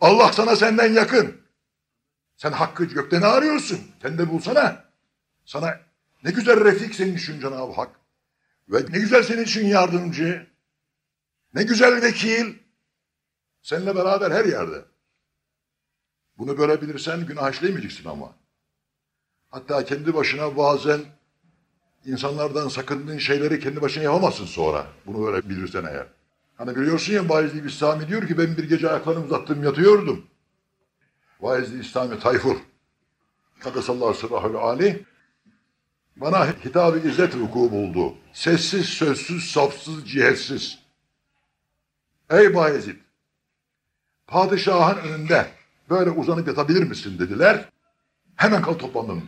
Allah sana senden yakın. Sen hakkı gökten arıyorsun. Kendi bulsana. Sana ne güzel refik senin için Cenab-ı Hak. Ve ne güzel senin için yardımcı. Ne güzel vekil. Seninle beraber her yerde. Bunu görebilirsen günah işlemeyeceksin ama. Hatta kendi başına bazen insanlardan sakındığın şeyleri kendi başına yapamazsın sonra. Bunu böyle bilirsen eğer. Hani biliyorsun ya Vaizli İslami diyor ki ben bir gece ayaklarımı uzattım yatıyordum. Vaizli İslami Tayfur. Kadasallahu sırrahül ali. Bana hitabı izzet vuku buldu. Sessiz, sözsüz, safsız, cihetsiz. Ey Bayezid! Padişahın önünde böyle uzanıp yatabilir misin dediler. Hemen kalk toplandım.